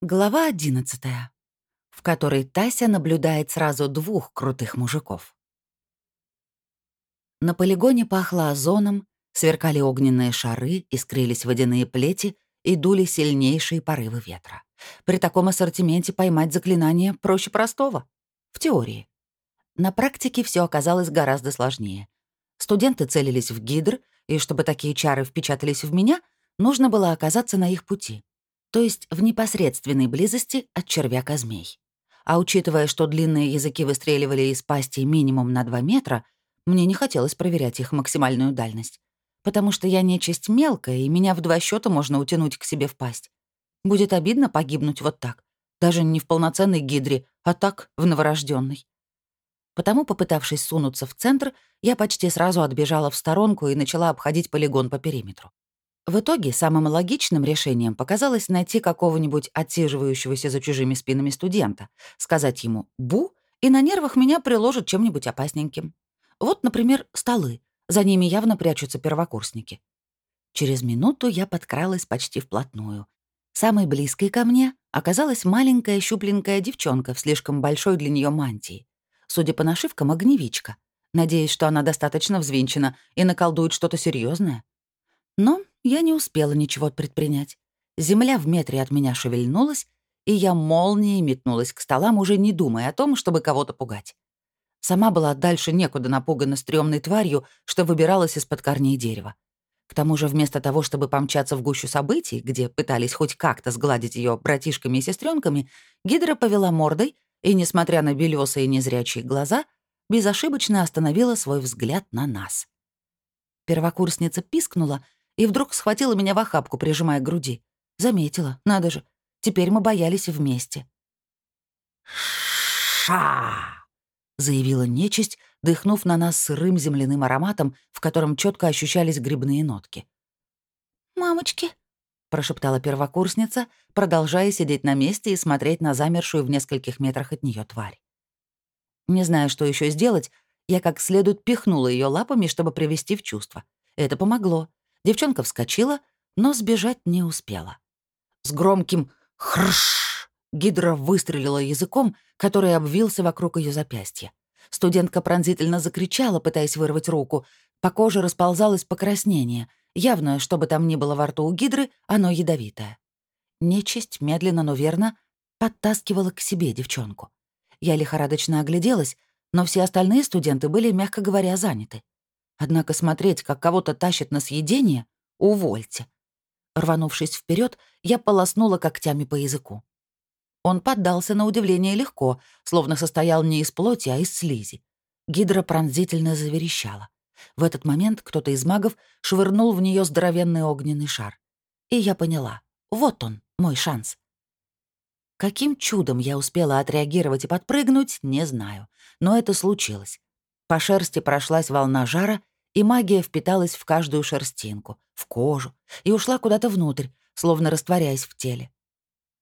Глава одиннадцатая, в которой Тася наблюдает сразу двух крутых мужиков. На полигоне пахло озоном, сверкали огненные шары, искрились водяные плети и дули сильнейшие порывы ветра. При таком ассортименте поймать заклинание проще простого. В теории. На практике все оказалось гораздо сложнее. Студенты целились в гидр, и чтобы такие чары впечатались в меня, нужно было оказаться на их пути то есть в непосредственной близости от червяка-змей. А учитывая, что длинные языки выстреливали из пасти минимум на 2 метра, мне не хотелось проверять их максимальную дальность. Потому что я нечисть мелкая, и меня в два счета можно утянуть к себе в пасть. Будет обидно погибнуть вот так. Даже не в полноценной гидре, а так, в новорожденной. Потому, попытавшись сунуться в центр, я почти сразу отбежала в сторонку и начала обходить полигон по периметру. В итоге самым логичным решением показалось найти какого-нибудь отсиживающегося за чужими спинами студента, сказать ему «бу», и на нервах меня приложат чем-нибудь опасненьким. Вот, например, столы. За ними явно прячутся первокурсники. Через минуту я подкралась почти вплотную. Самой близкой ко мне оказалась маленькая щупленькая девчонка в слишком большой для нее мантии. Судя по нашивкам, огневичка. Надеюсь, что она достаточно взвинчена и наколдует что-то серьезное. Но я не успела ничего предпринять. Земля в метре от меня шевельнулась, и я молнией метнулась к столам, уже не думая о том, чтобы кого-то пугать. Сама была дальше некуда напугана стрёмной тварью, что выбиралась из-под корней дерева. К тому же вместо того, чтобы помчаться в гущу событий, где пытались хоть как-то сгладить ее братишками и сестренками, Гидра повела мордой и, несмотря на белёсые незрячие глаза, безошибочно остановила свой взгляд на нас. Первокурсница пискнула — и вдруг схватила меня в охапку, прижимая к груди. Заметила, надо же. Теперь мы боялись вместе. «Ша!» — заявила нечисть, дыхнув на нас сырым земляным ароматом, в котором четко ощущались грибные нотки. «Мамочки!» — прошептала первокурсница, продолжая сидеть на месте и смотреть на замершую в нескольких метрах от нее тварь. Не зная, что еще сделать, я как следует пихнула ее лапами, чтобы привести в чувство. Это помогло. Девчонка вскочила, но сбежать не успела. С громким «хрш» Гидра выстрелила языком, который обвился вокруг ее запястья. Студентка пронзительно закричала, пытаясь вырвать руку. По коже расползалось покраснение. Явно, что бы там ни было во рту у гидры, оно ядовитое. Нечисть медленно, но верно подтаскивала к себе девчонку. Я лихорадочно огляделась, но все остальные студенты были, мягко говоря, заняты. Однако смотреть, как кого-то тащат на съедение, увольте. Рванувшись вперед, я полоснула когтями по языку. Он поддался на удивление легко, словно состоял не из плоти, а из слизи. Гидра пронзительно заверещала. В этот момент кто-то из магов швырнул в нее здоровенный огненный шар. И я поняла. Вот он, мой шанс. Каким чудом я успела отреагировать и подпрыгнуть, не знаю. Но это случилось. По шерсти прошлась волна жара, и магия впиталась в каждую шерстинку, в кожу, и ушла куда-то внутрь, словно растворяясь в теле.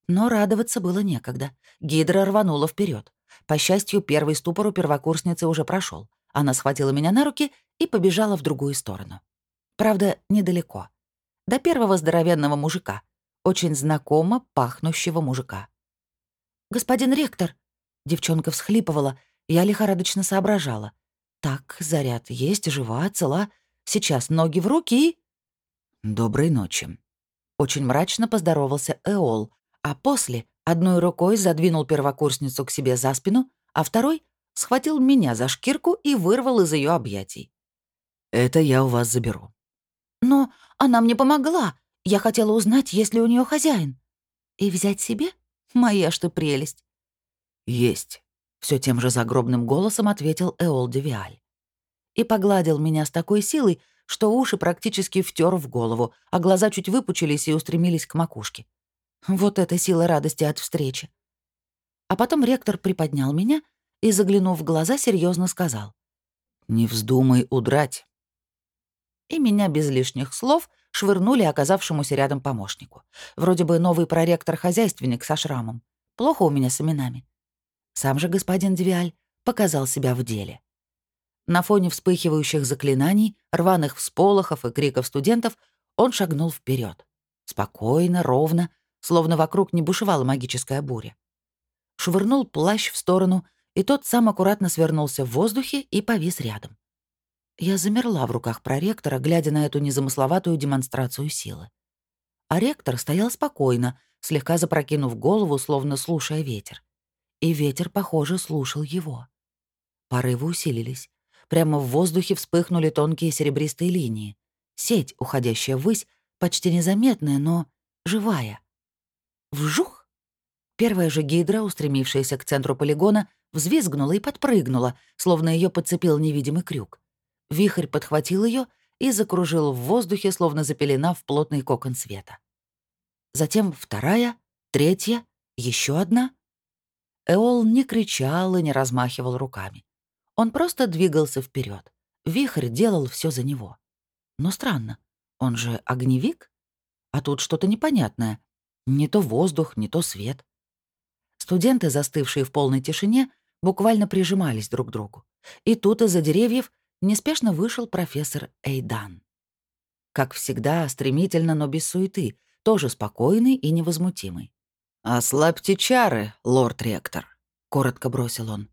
Но радоваться было некогда. Гидра рванула вперед. По счастью, первый ступор у первокурсницы уже прошел. Она схватила меня на руки и побежала в другую сторону. Правда, недалеко. До первого здоровенного мужика. Очень знакомо пахнущего мужика. «Господин ректор!» Девчонка всхлипывала, я лихорадочно соображала — так, заряд есть, жива, цела. Сейчас ноги в руки и... «Доброй ночи». Очень мрачно поздоровался Эол, а после одной рукой задвинул первокурсницу к себе за спину, а второй схватил меня за шкирку и вырвал из ее объятий. «Это я у вас заберу». «Но она мне помогла. Я хотела узнать, есть ли у нее хозяин. И взять себе? Моя что прелесть». «Есть все тем же загробным голосом ответил Эол Девиаль. И погладил меня с такой силой, что уши практически втер в голову, а глаза чуть выпучились и устремились к макушке. Вот это сила радости от встречи. А потом ректор приподнял меня и, заглянув в глаза, серьезно сказал. «Не вздумай удрать». И меня без лишних слов швырнули оказавшемуся рядом помощнику. Вроде бы новый проректор-хозяйственник со шрамом. Плохо у меня с именами. Сам же господин Девиаль показал себя в деле. На фоне вспыхивающих заклинаний, рваных всполохов и криков студентов он шагнул вперед. Спокойно, ровно, словно вокруг не бушевала магическая буря. Швырнул плащ в сторону, и тот сам аккуратно свернулся в воздухе и повис рядом. Я замерла в руках проректора, глядя на эту незамысловатую демонстрацию силы. А ректор стоял спокойно, слегка запрокинув голову, словно слушая ветер. И ветер, похоже, слушал его. Порывы усилились. Прямо в воздухе вспыхнули тонкие серебристые линии. Сеть, уходящая ввысь, почти незаметная, но живая. Вжух! Первая же гидра, устремившаяся к центру полигона, взвизгнула и подпрыгнула, словно ее подцепил невидимый крюк. Вихрь подхватил ее и закружил в воздухе, словно запеленав плотный кокон света. Затем вторая, третья, еще одна. Эол не кричал и не размахивал руками. Он просто двигался вперед. Вихрь делал все за него. Но странно, он же огневик? А тут что-то непонятное. Не то воздух, не то свет. Студенты, застывшие в полной тишине, буквально прижимались друг к другу. И тут из-за деревьев неспешно вышел профессор Эйдан. Как всегда, стремительно, но без суеты, тоже спокойный и невозмутимый. «Ослабьте чары, лорд-ректор», — коротко бросил он.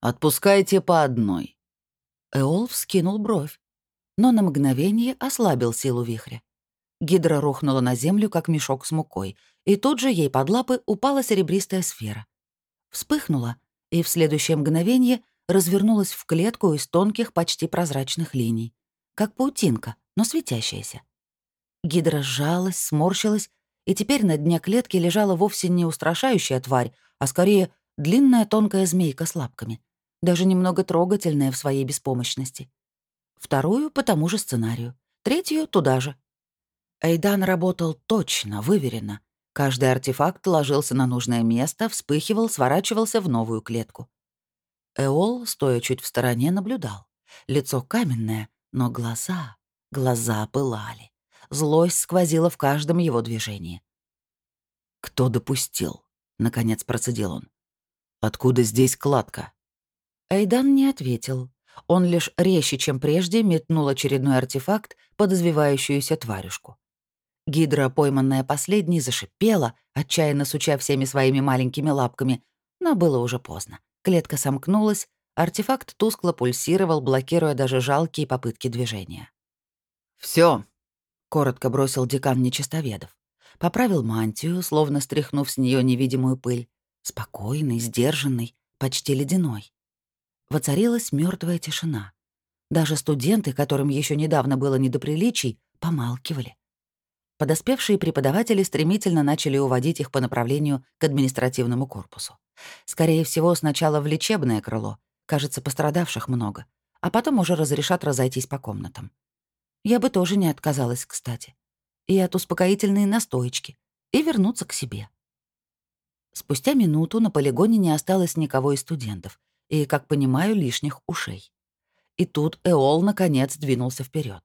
«Отпускайте по одной». Эол вскинул бровь, но на мгновение ослабил силу вихря. Гидра рухнула на землю, как мешок с мукой, и тут же ей под лапы упала серебристая сфера. Вспыхнула, и в следующее мгновение развернулась в клетку из тонких, почти прозрачных линий. Как паутинка, но светящаяся. Гидра сжалась, сморщилась, и теперь на дне клетки лежала вовсе не устрашающая тварь, а скорее длинная тонкая змейка с лапками, даже немного трогательная в своей беспомощности. Вторую — по тому же сценарию, третью — туда же. Эйдан работал точно, выверенно. Каждый артефакт ложился на нужное место, вспыхивал, сворачивался в новую клетку. Эол, стоя чуть в стороне, наблюдал. Лицо каменное, но глаза, глаза пылали. Злость сквозила в каждом его движении. «Кто допустил?» — наконец процедил он. «Откуда здесь кладка?» Эйдан не ответил. Он лишь резче, чем прежде, метнул очередной артефакт под извивающуюся тварюшку. Гидра, пойманная последней, зашипела, отчаянно суча всеми своими маленькими лапками, но было уже поздно. Клетка сомкнулась, артефакт тускло пульсировал, блокируя даже жалкие попытки движения. Все, коротко бросил декан нечистоведов. Поправил мантию, словно стряхнув с нее невидимую пыль. Спокойный, сдержанный, почти ледяной. Воцарилась мертвая тишина. Даже студенты, которым еще недавно было не до приличий, помалкивали. Подоспевшие преподаватели стремительно начали уводить их по направлению к административному корпусу. Скорее всего, сначала в лечебное крыло. Кажется, пострадавших много. А потом уже разрешат разойтись по комнатам. Я бы тоже не отказалась, кстати. И от успокоительной настоечки. И вернуться к себе. Спустя минуту на полигоне не осталось никого из студентов. И, как понимаю, лишних ушей. И тут Эол наконец двинулся вперед.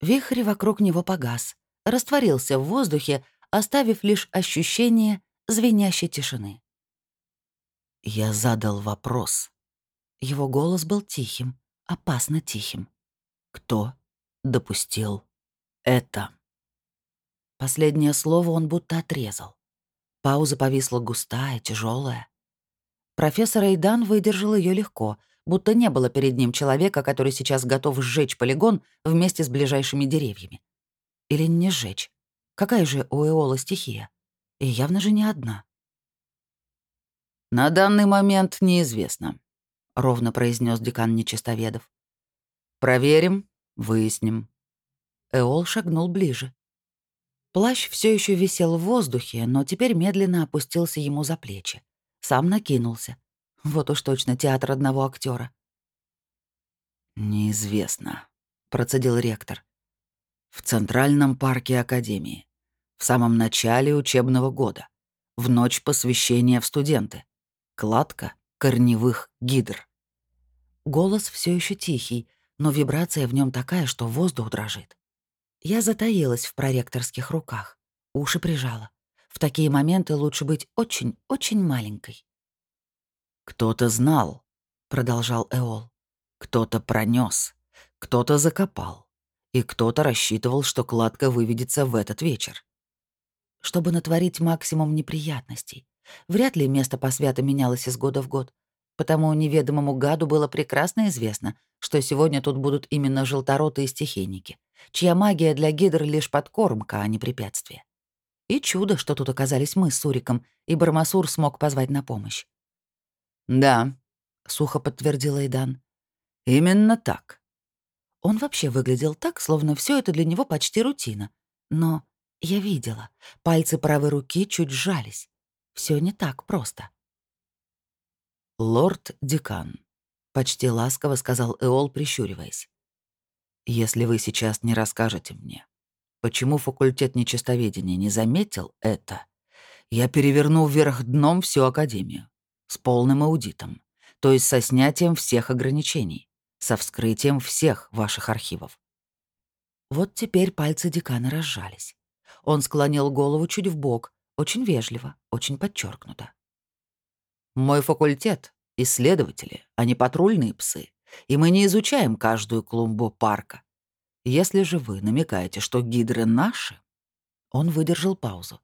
Вихрь вокруг него погас, растворился в воздухе, оставив лишь ощущение звенящей тишины. Я задал вопрос. Его голос был тихим, опасно тихим. Кто допустил это? Последнее слово он будто отрезал. Пауза повисла густая, тяжелая. Профессор Эйдан выдержал ее легко, будто не было перед ним человека, который сейчас готов сжечь полигон вместе с ближайшими деревьями. Или не сжечь. Какая же у Эола стихия? И явно же не одна. «На данный момент неизвестно», — ровно произнес декан нечистоведов. «Проверим, выясним». Эол шагнул ближе. Плащ все еще висел в воздухе, но теперь медленно опустился ему за плечи. Сам накинулся. Вот уж точно театр одного актера. «Неизвестно», — процедил ректор. «В Центральном парке Академии. В самом начале учебного года. В ночь посвящения в студенты кладка корневых гидр. Голос все еще тихий, но вибрация в нем такая, что воздух дрожит. Я затаилась в проректорских руках, уши прижала. В такие моменты лучше быть очень-очень маленькой. «Кто-то знал», — продолжал Эол. «Кто-то пронес, кто-то закопал, и кто-то рассчитывал, что кладка выведется в этот вечер. чтобы натворить максимум неприятностей. Вряд ли место посвята менялось из года в год, потому неведомому гаду было прекрасно известно, что сегодня тут будут именно желторотые стихийники, чья магия для гидр лишь подкормка, а не препятствие. И чудо, что тут оказались мы с Суриком, и Бармасур смог позвать на помощь. «Да», — сухо подтвердил Эйдан. «Именно так». Он вообще выглядел так, словно все это для него почти рутина. Но я видела, пальцы правой руки чуть сжались. Все не так просто. «Лорд-декан», — почти ласково сказал Эол, прищуриваясь. «Если вы сейчас не расскажете мне, почему факультет нечистоведения не заметил это, я переверну вверх дном всю Академию, с полным аудитом, то есть со снятием всех ограничений, со вскрытием всех ваших архивов. Вот теперь пальцы декана разжались. Он склонил голову чуть в бок, очень вежливо, очень подчеркнуто. «Мой факультет — исследователи, а не патрульные псы, и мы не изучаем каждую клумбу парка. Если же вы намекаете, что гидры наши...» Он выдержал паузу.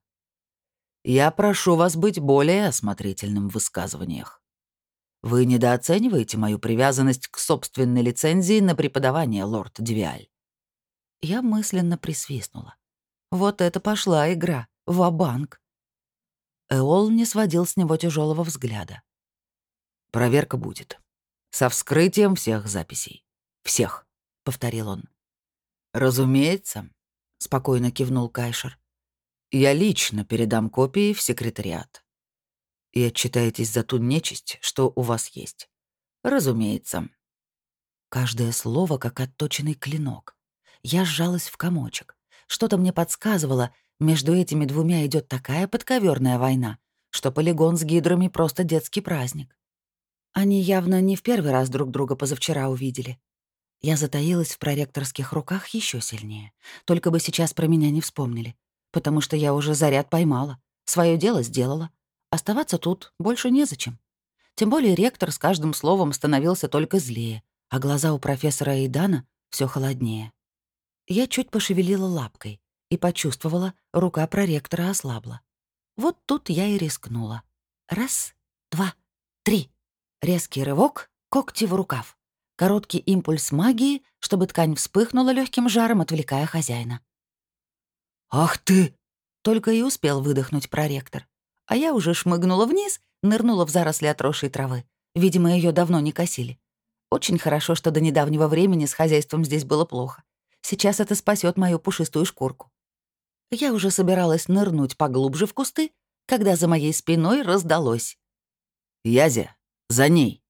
«Я прошу вас быть более осмотрительным в высказываниях. Вы недооцениваете мою привязанность к собственной лицензии на преподавание, лорд Девиаль. Я мысленно присвистнула. Вот это пошла игра. Ва-банк. Эол не сводил с него тяжелого взгляда. «Проверка будет. Со вскрытием всех записей. Всех», — повторил он. «Разумеется», — спокойно кивнул Кайшер. «Я лично передам копии в секретариат. И отчитаетесь за ту нечисть, что у вас есть. Разумеется». Каждое слово как отточенный клинок. Я сжалась в комочек. Что-то мне подсказывало, между этими двумя идет такая подковерная война, что полигон с гидрами просто детский праздник. Они явно не в первый раз друг друга позавчера увидели. Я затаилась в проректорских руках еще сильнее. Только бы сейчас про меня не вспомнили. Потому что я уже заряд поймала. свое дело сделала. Оставаться тут больше незачем. Тем более ректор с каждым словом становился только злее, а глаза у профессора Эйдана все холоднее. Я чуть пошевелила лапкой и почувствовала, рука проректора ослабла. Вот тут я и рискнула. Раз, два, три. Резкий рывок, когти в рукав. Короткий импульс магии, чтобы ткань вспыхнула легким жаром, отвлекая хозяина. «Ах ты!» — только и успел выдохнуть проректор. А я уже шмыгнула вниз, нырнула в заросли отросшей травы. Видимо, ее давно не косили. Очень хорошо, что до недавнего времени с хозяйством здесь было плохо. Сейчас это спасет мою пушистую шкурку. Я уже собиралась нырнуть поглубже в кусты, когда за моей спиной раздалось. «Язя, за ней!»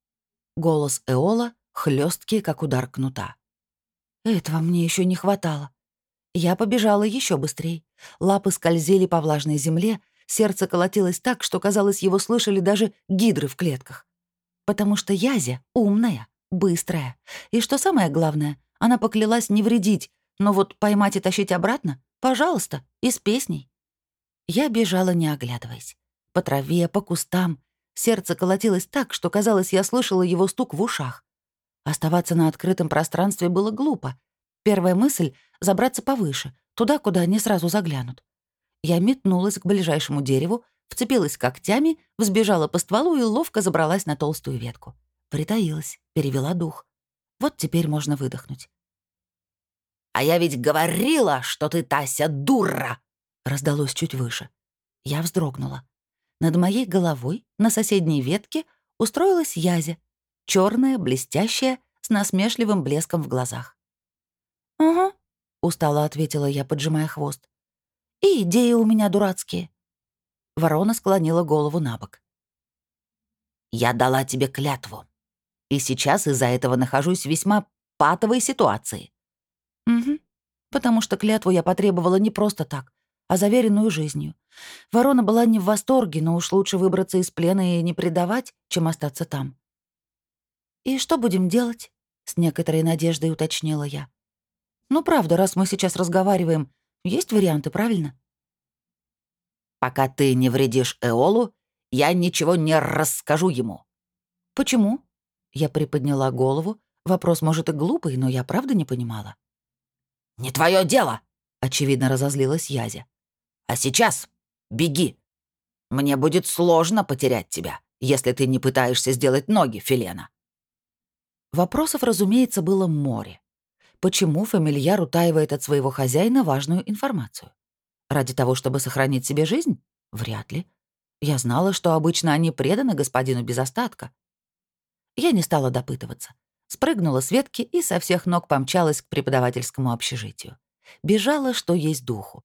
Голос Эола хлесткий, как удар кнута. Этого мне еще не хватало. Я побежала еще быстрее. Лапы скользили по влажной земле, сердце колотилось так, что, казалось, его слышали даже гидры в клетках. Потому что Язя умная, быстрая. И что самое главное, она поклялась не вредить, но вот поймать и тащить обратно — пожалуйста, из песней. Я бежала, не оглядываясь. По траве, по кустам. Сердце колотилось так, что, казалось, я слышала его стук в ушах. Оставаться на открытом пространстве было глупо. Первая мысль — забраться повыше, туда, куда не сразу заглянут. Я метнулась к ближайшему дереву, вцепилась когтями, взбежала по стволу и ловко забралась на толстую ветку. Притаилась, перевела дух. Вот теперь можно выдохнуть. «А я ведь говорила, что ты, Тася, дура!» раздалось чуть выше. Я вздрогнула. Над моей головой на соседней ветке устроилась Язя, черная, блестящая, с насмешливым блеском в глазах. «Угу», — устало ответила я, поджимая хвост. «И идеи у меня дурацкие». Ворона склонила голову на бок. «Я дала тебе клятву, и сейчас из-за этого нахожусь в весьма патовой ситуации. Угу. Потому что клятву я потребовала не просто так, а заверенную жизнью. Ворона была не в восторге, но уж лучше выбраться из плена и не предавать, чем остаться там. «И что будем делать?» — с некоторой надеждой уточнила я. «Ну, правда, раз мы сейчас разговариваем, есть варианты, правильно?» «Пока ты не вредишь Эолу, я ничего не расскажу ему». «Почему?» Я приподняла голову. Вопрос, может, и глупый, но я правда не понимала. «Не твое дело!» — очевидно разозлилась Язя. «А сейчас Беги! Мне будет сложно потерять тебя, если ты не пытаешься сделать ноги, Филена». Вопросов, разумеется, было море. Почему фамильяр утаивает от своего хозяина важную информацию? Ради того, чтобы сохранить себе жизнь? Вряд ли. Я знала, что обычно они преданы господину без остатка. Я не стала допытываться. Спрыгнула с ветки и со всех ног помчалась к преподавательскому общежитию. Бежала, что есть духу.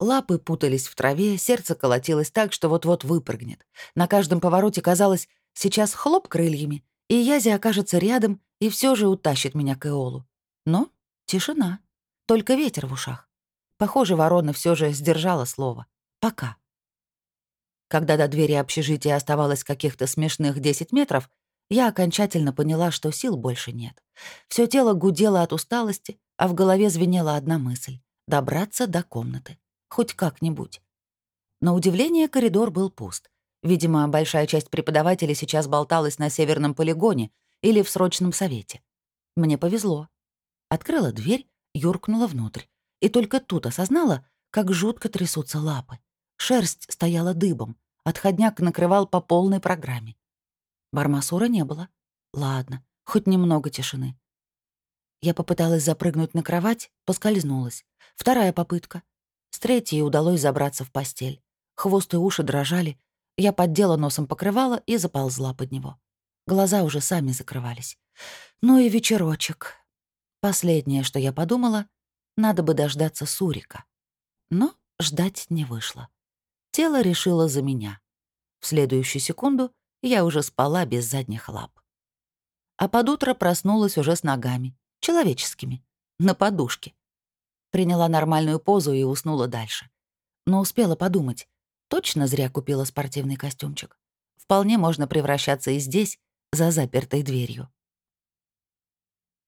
Лапы путались в траве, сердце колотилось так, что вот-вот выпрыгнет. На каждом повороте казалось, сейчас хлоп крыльями, и Язи окажется рядом и все же утащит меня к Эолу. Но тишина, только ветер в ушах. Похоже, ворона все же сдержала слово. Пока. Когда до двери общежития оставалось каких-то смешных 10 метров, я окончательно поняла, что сил больше нет. Все тело гудело от усталости, а в голове звенела одна мысль — добраться до комнаты. Хоть как-нибудь. На удивление, коридор был пуст. Видимо, большая часть преподавателей сейчас болталась на северном полигоне или в срочном совете. Мне повезло. Открыла дверь, юркнула внутрь. И только тут осознала, как жутко трясутся лапы. Шерсть стояла дыбом, отходняк накрывал по полной программе. Бармасура не было. Ладно, хоть немного тишины. Я попыталась запрыгнуть на кровать, поскользнулась. Вторая попытка. С третьей удалось забраться в постель. Хвост и уши дрожали. Я поддела носом покрывала и заползла под него. Глаза уже сами закрывались. Ну и вечерочек. Последнее, что я подумала, надо бы дождаться Сурика. Но ждать не вышло. Тело решило за меня. В следующую секунду я уже спала без задних лап. А под утро проснулась уже с ногами, человеческими, на подушке. Приняла нормальную позу и уснула дальше. Но успела подумать, точно зря купила спортивный костюмчик. Вполне можно превращаться и здесь, за запертой дверью.